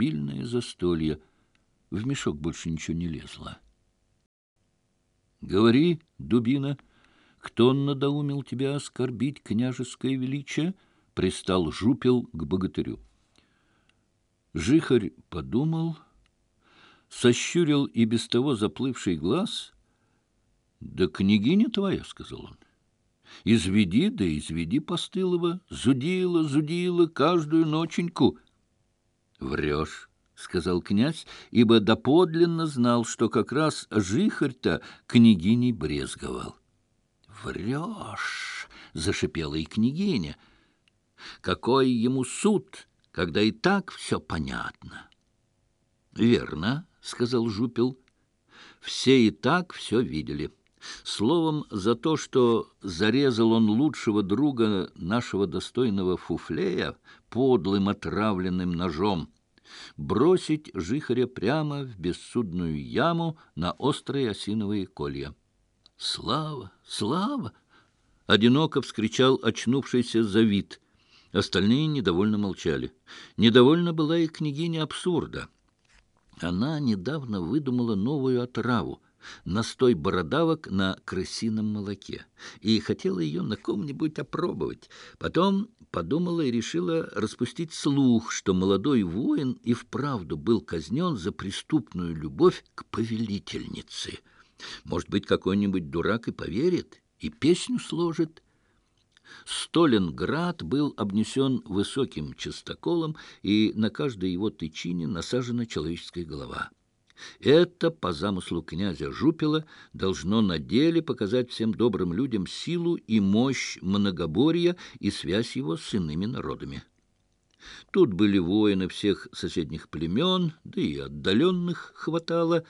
обильное застолье. В мешок больше ничего не лезло. — Говори, дубина, кто надоумил тебя оскорбить княжеское величие? — пристал жупел к богатырю. Жихарь подумал, сощурил и без того заплывший глаз. — Да княгиня твоя, — сказал он. — Изведи, да изведи постылого, зудила, зудила каждую ноченьку. — врешь». — сказал князь, ибо доподлинно знал, что как раз жихарь-то княгиней брезговал. «Врешь!» — зашипела и княгиня. «Какой ему суд, когда и так все понятно?» «Верно», — сказал Жупел. «Все и так все видели». Словом, за то, что зарезал он лучшего друга нашего достойного фуфлея подлым отравленным ножом, бросить жихаря прямо в бессудную яму на острые осиновые колья. «Слава! Слава!» — одиноко вскричал очнувшийся завид. Остальные недовольно молчали. Недовольна была и княгиня абсурда. Она недавно выдумала новую отраву — настой бородавок на крысином молоке, и хотела ее на ком-нибудь опробовать. Потом подумала и решила распустить слух, что молодой воин и вправду был казнен за преступную любовь к повелительнице — может быть, какой-нибудь дурак и поверит, и песню сложит. Сталинград был обнесен высоким частоколом, и на каждой его тычине насажена человеческая голова. Это, по замыслу князя Жупила, должно на деле показать всем добрым людям силу и мощь многоборья и связь его с иными народами. Тут были воины всех соседних племен, да и отдаленных хватало.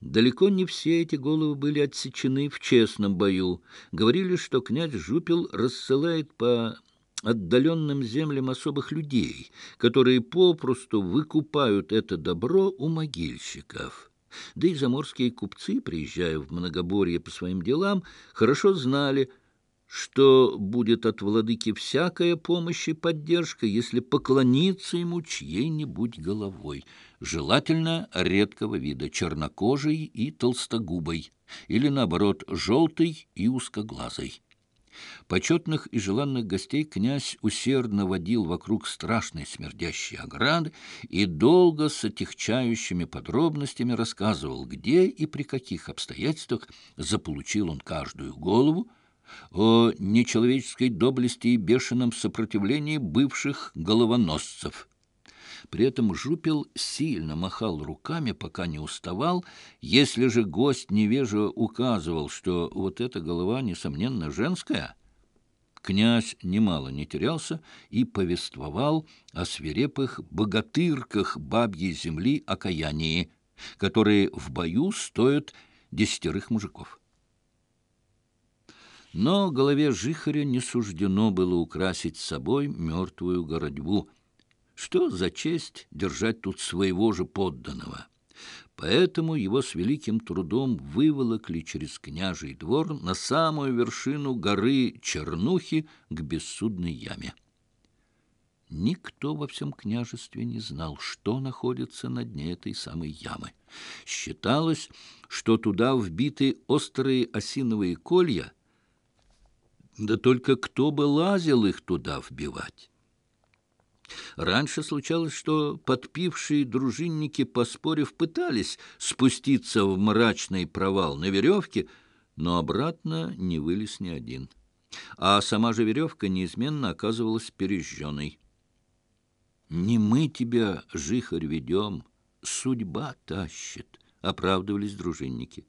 Далеко не все эти головы были отсечены в честном бою. Говорили, что князь Жупил рассылает по отдаленным землям особых людей, которые попросту выкупают это добро у могильщиков. Да и заморские купцы, приезжая в Многоборье по своим делам, хорошо знали, что будет от владыки всякая помощь и поддержка, если поклониться ему чьей-нибудь головой, желательно редкого вида, чернокожей и толстогубой, или, наоборот, желтой и узкоглазой. Почетных и желанных гостей князь усердно водил вокруг страшной смердящей ограды и долго с отягчающими подробностями рассказывал, где и при каких обстоятельствах заполучил он каждую голову, о нечеловеческой доблести и бешеном сопротивлении бывших головоносцев – при этом Жупил сильно махал руками, пока не уставал. Если же гость невежливо указывал, что вот эта голова, несомненно, женская, князь немало не терялся и повествовал о свирепых богатырках бабьей земли окаянии, которые в бою стоят десятерых мужиков. Но голове Жихаря не суждено было украсить собой мертвую городьбу — что за честь держать тут своего же подданного. Поэтому его с великим трудом выволокли через княжий двор на самую вершину горы Чернухи к бессудной яме. Никто во всем княжестве не знал, что находится на дне этой самой ямы. Считалось, что туда вбиты острые осиновые колья, да только кто бы лазил их туда вбивать? Раньше случалось, что подпившие дружинники, поспорив, пытались спуститься в мрачный провал на веревке, но обратно не вылез ни один. А сама же веревка неизменно оказывалась пережженной. «Не мы тебя, жихарь, ведем, судьба тащит», — оправдывались дружинники.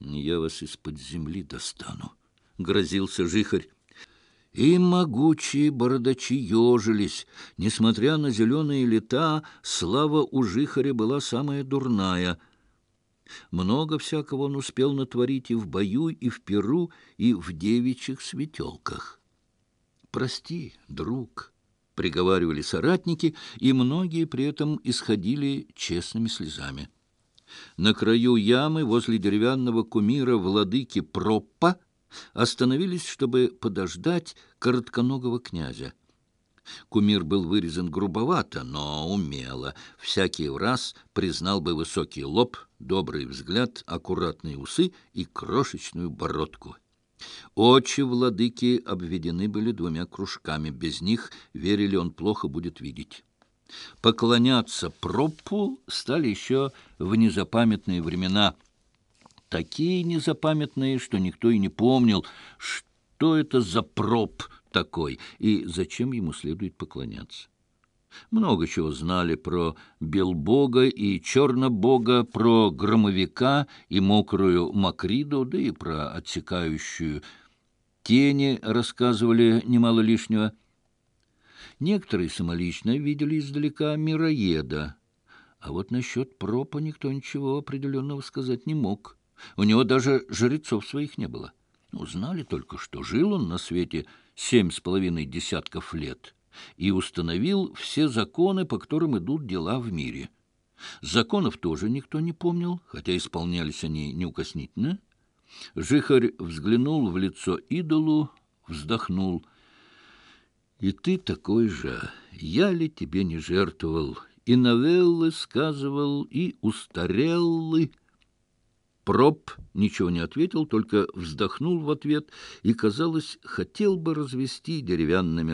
«Я вас из-под земли достану», — грозился жихарь. И могучие бородачи ежились. Несмотря на зеленые лета, слава у Жихаря была самая дурная. Много всякого он успел натворить и в бою, и в перу, и в девичьих светелках. «Прости, друг», — приговаривали соратники, и многие при этом исходили честными слезами. На краю ямы возле деревянного кумира владыки Проппа — остановились, чтобы подождать коротконогого князя. Кумир был вырезан грубовато, но умело. Всякий раз признал бы высокий лоб, добрый взгляд, аккуратные усы и крошечную бородку. Очи владыки обведены были двумя кружками. Без них, верили, он плохо будет видеть. Поклоняться пропу стали еще в незапамятные времена. такие незапамятные, что никто и не помнил, что это за проб такой и зачем ему следует поклоняться. Много чего знали про Белбога и Чернобога, про Громовика и мокрую Макриду, да и про отсекающую тени рассказывали немало лишнего. Некоторые самолично видели издалека мироеда, а вот насчет пропа никто ничего определенного сказать не мог. У него даже жрецов своих не было. Узнали только, что жил он на свете семь с половиной десятков лет и установил все законы, по которым идут дела в мире. Законов тоже никто не помнил, хотя исполнялись они неукоснительно. Жихарь взглянул в лицо идолу, вздохнул. «И ты такой же, я ли тебе не жертвовал, и новеллы сказывал, и устареллы». Проб ничего не ответил, только вздохнул в ответ и, казалось, хотел бы развести деревянными